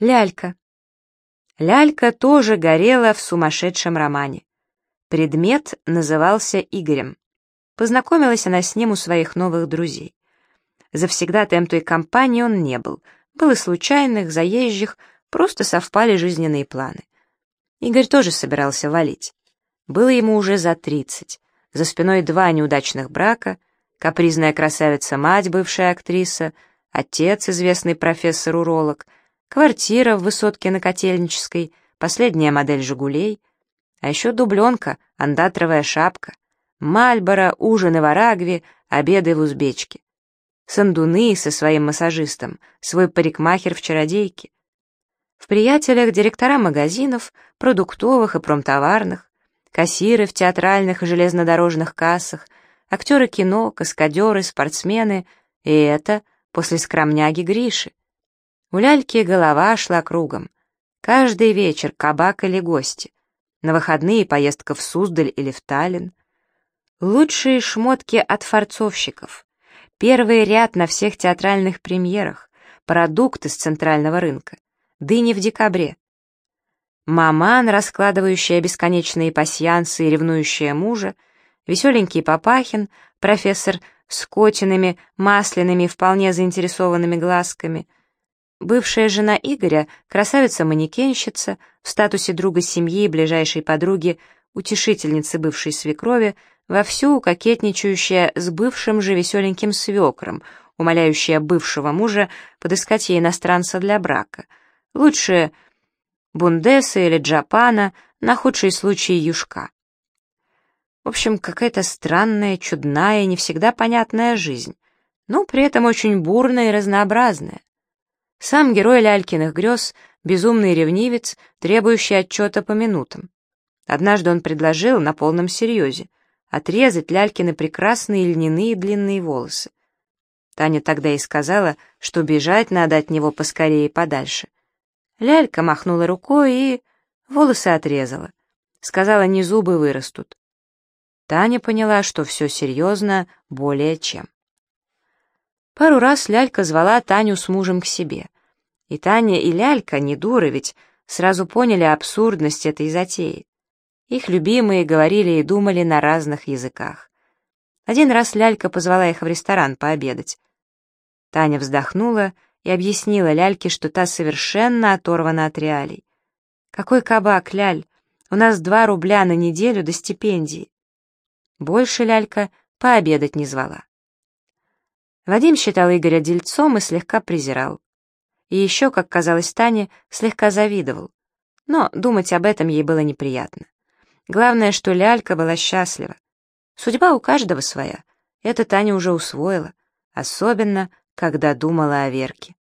Лялька. Лялька тоже горела в сумасшедшем романе. Предмет назывался Игорем. Познакомилась она с ним у своих новых друзей. Завсегдатаем той компании он не был. Был случайных, заезжих, просто совпали жизненные планы. Игорь тоже собирался валить. Было ему уже за тридцать. За спиной два неудачных брака, капризная красавица-мать, бывшая актриса, отец, известный профессор-уролог, квартира в высотке на Котельнической, последняя модель «Жигулей», а еще дубленка, андатровая шапка, Мальборо, ужины в Арагве, обеды в Узбечке. Сандуны со своим массажистом, свой парикмахер в чародейке. В приятелях директора магазинов, продуктовых и промтоварных, кассиры в театральных и железнодорожных кассах, актеры кино, каскадеры, спортсмены, и это после скромняги Гриши. У ляльки голова шла кругом. Каждый вечер кабак или гости. На выходные поездка в Суздаль или в Таллин. Лучшие шмотки от форцовщиков. Первый ряд на всех театральных премьерах. Продукты с центрального рынка. Дыни в декабре. Маман, раскладывающая бесконечные пасьянсы и ревнующая мужа, веселенький Папахин, профессор с котиными, масляными, вполне заинтересованными глазками, бывшая жена Игоря, красавица-манекенщица, в статусе друга семьи и ближайшей подруги, утешительницы бывшей свекрови, вовсю кокетничающая с бывшим же веселеньким свекром, умоляющая бывшего мужа подыскать ей иностранца для брака. Лучше бундеса или джапана, на худший случай юшка. В общем, какая-то странная, чудная, не всегда понятная жизнь, но при этом очень бурная и разнообразная. Сам герой Лялькиных грез — безумный ревнивец, требующий отчета по минутам. Однажды он предложил на полном серьезе отрезать Лялькины прекрасные льняные длинные волосы. Таня тогда и сказала, что бежать надо от него поскорее и подальше. Лялька махнула рукой и... волосы отрезала. Сказала, не зубы вырастут. Таня поняла, что все серьезно более чем. Пару раз Лялька звала Таню с мужем к себе. И Таня, и Лялька, не дуры ведь, сразу поняли абсурдность этой затеи. Их любимые говорили и думали на разных языках. Один раз Лялька позвала их в ресторан пообедать. Таня вздохнула и объяснила Ляльке, что та совершенно оторвана от реалий. «Какой кабак, Ляль? У нас два рубля на неделю до стипендии». Больше Лялька пообедать не звала. Вадим считал Игоря дельцом и слегка презирал. И еще, как казалось Тане, слегка завидовал. Но думать об этом ей было неприятно. Главное, что Лялька была счастлива. Судьба у каждого своя. Это Таня уже усвоила. Особенно, когда думала о Верке.